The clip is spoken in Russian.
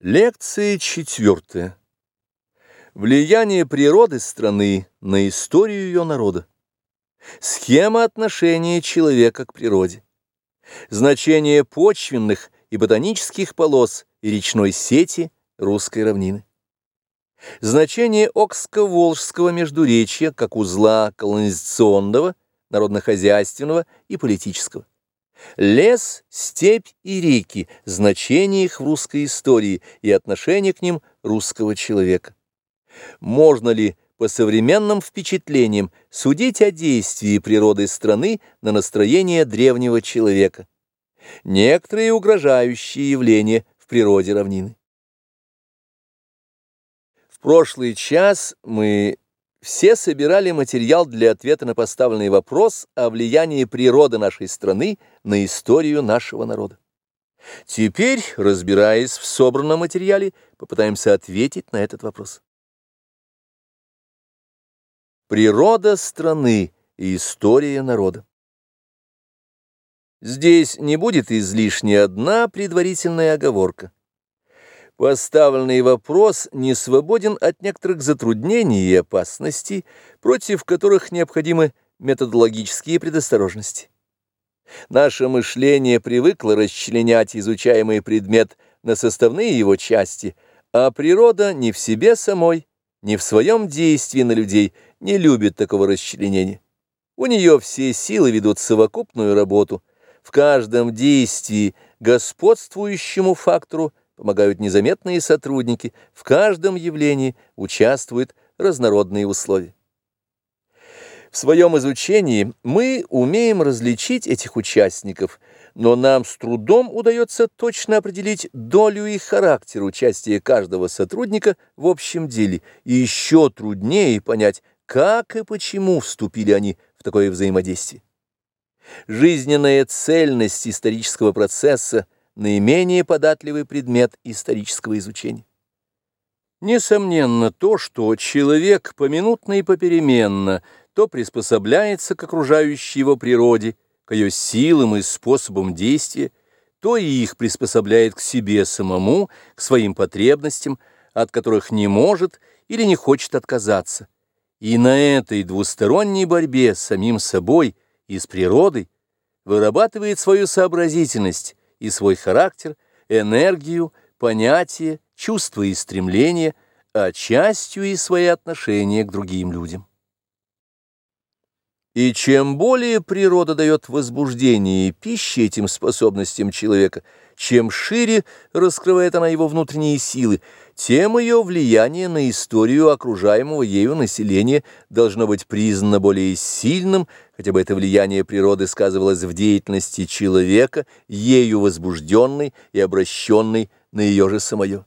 Лекция четвертая. Влияние природы страны на историю ее народа. Схема отношения человека к природе. Значение почвенных и ботанических полос и речной сети русской равнины. Значение Окско-Волжского междуречья как узла колонизационного, народно-хозяйственного и политического. Лес, степь и реки – значение их в русской истории и отношение к ним русского человека. Можно ли по современным впечатлениям судить о действии природы страны на настроение древнего человека? Некоторые угрожающие явления в природе равнины. В прошлый час мы все собирали материал для ответа на поставленный вопрос о влиянии природы нашей страны на историю нашего народа. Теперь, разбираясь в собранном материале, попытаемся ответить на этот вопрос. Природа страны и история народа. Здесь не будет излишней одна предварительная оговорка. Поставленный вопрос не свободен от некоторых затруднений и опасностей, против которых необходимы методологические предосторожности. Наше мышление привыкло расчленять изучаемый предмет на составные его части, а природа ни в себе самой, ни в своем действии на людей не любит такого расчленения. У нее все силы ведут совокупную работу, в каждом действии господствующему фактору помогают незаметные сотрудники, в каждом явлении участвуют разнородные условия. В своем изучении мы умеем различить этих участников, но нам с трудом удается точно определить долю и характер участия каждого сотрудника в общем деле, и еще труднее понять, как и почему вступили они в такое взаимодействие. Жизненная цельность исторического процесса – наименее податливый предмет исторического изучения. Несомненно то, что человек поминутно и попеременно то приспособляется к окружающей его природе, к ее силам и способам действия, то и их приспособляет к себе самому, к своим потребностям, от которых не может или не хочет отказаться. И на этой двусторонней борьбе с самим собой и с природой вырабатывает свою сообразительность, и свой характер, энергию, понятия, чувства и стремления, а частью и свои отношения к другим людям. И чем более природа дает возбуждение и пищи этим способностям человека, чем шире раскрывает она его внутренние силы, тем ее влияние на историю окружаемого ею населения должно быть признано более сильным, хотя бы это влияние природы сказывалось в деятельности человека, ею возбужденной и обращенной на ее же самое.